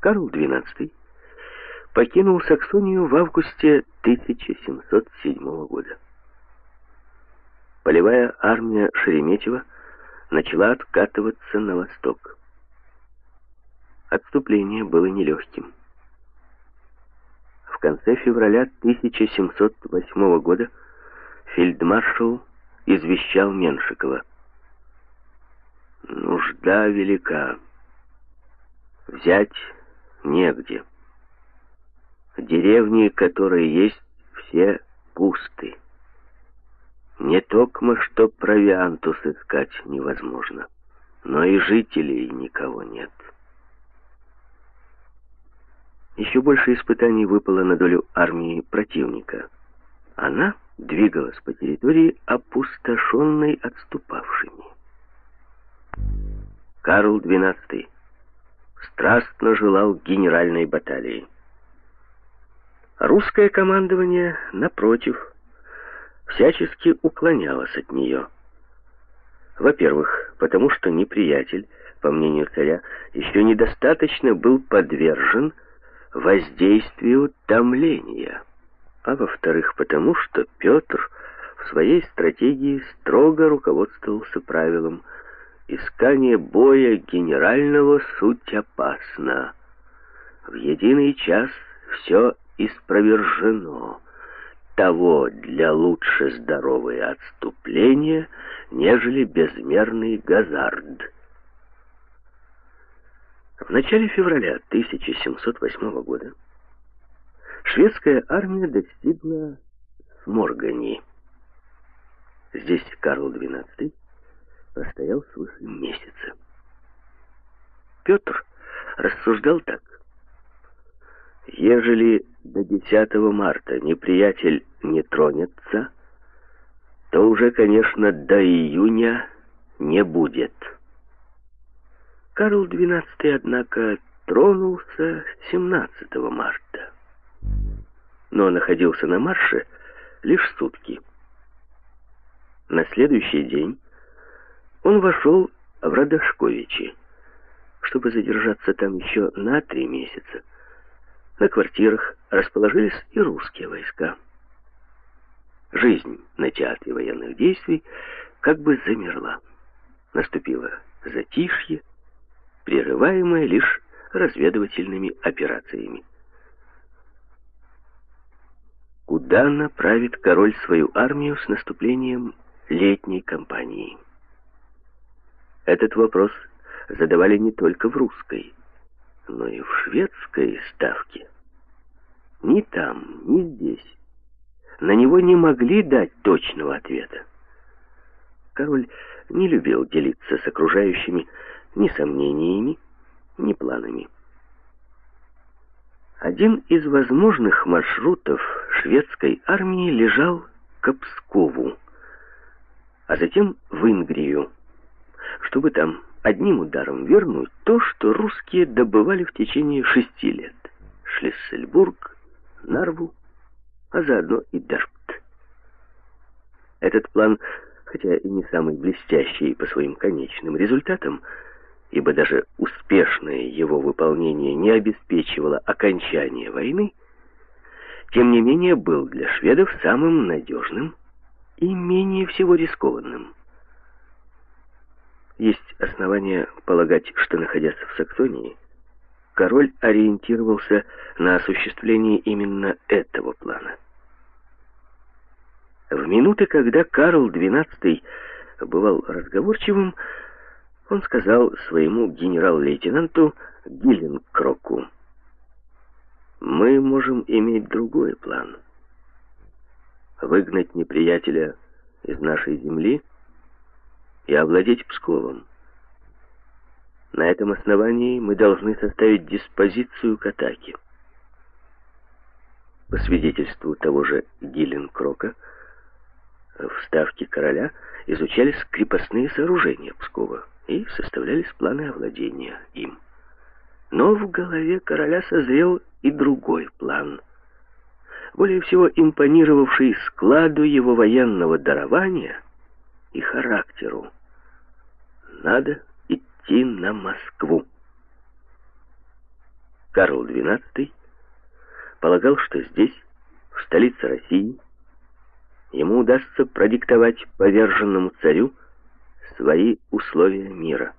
Карл XII покинул Саксонию в августе 1707 года. Полевая армия Шереметьева начала откатываться на восток. Отступление было нелегким. В конце февраля 1708 года фельдмаршал извещал Меншикова. «Нужда велика. Взять негде. Деревни, которые есть, все пусты. Не токмо, что провианту сыскать невозможно, но и жителей никого нет». Еще больше испытаний выпало на долю армии противника. Она двигалась по территории, опустошенной отступавшими. Карл XII страстно желал генеральной баталии. Русское командование, напротив, всячески уклонялось от нее. Во-первых, потому что неприятель, по мнению царя, еще недостаточно был подвержен воздействию томления, а во-вторых, потому что Петр в своей стратегии строго руководствовался правилом «Искание боя генерального суть опасно. В единый час все испровержено. Того для лучше здоровое отступление, нежели безмерный газард». В начале февраля 1708 года шведская армия достигла Сморгани. Здесь Карл XII простоял свыше месяца. Петр рассуждал так. Ежели до 10 марта неприятель не тронется, то уже, конечно, до июня не будет. Карл XII, однако, тронулся 17 марта, но находился на марше лишь сутки. На следующий день он вошел в Радошковичи, чтобы задержаться там еще на три месяца. На квартирах расположились и русские войска. Жизнь на театре военных действий как бы замерла. Наступило затишье, прерываемое лишь разведывательными операциями. Куда направит король свою армию с наступлением летней кампании? Этот вопрос задавали не только в русской, но и в шведской ставке. Ни там, ни здесь на него не могли дать точного ответа. Король не любил делиться с окружающими ни сомнениями, ни планами. Один из возможных маршрутов шведской армии лежал к Пскову, а затем в Ингрию, чтобы там одним ударом вернуть то, что русские добывали в течение шести лет. Шлиссельбург, Нарву, а заодно и Дербт. Этот план, хотя и не самый блестящий по своим конечным результатам, ибо даже успешное его выполнение не обеспечивало окончания войны, тем не менее был для шведов самым надежным и менее всего рискованным. Есть основания полагать, что, находясь в Саксонии, король ориентировался на осуществление именно этого плана. В минуты, когда Карл XII бывал разговорчивым, он сказал своему генерал-лейтенанту Гилленкроку, «Мы можем иметь другой план. Выгнать неприятеля из нашей земли и овладеть Псковом. На этом основании мы должны составить диспозицию к атаке». По свидетельству того же Гилленкрока, в ставке короля изучались крепостные сооружения Пскова и составлялись планы овладения им. Но в голове короля созрел и другой план, более всего импонировавший складу его военного дарования и характеру. Надо идти на Москву. Карл XII полагал, что здесь, в столице России, ему удастся продиктовать поверженному царю свои условия мира.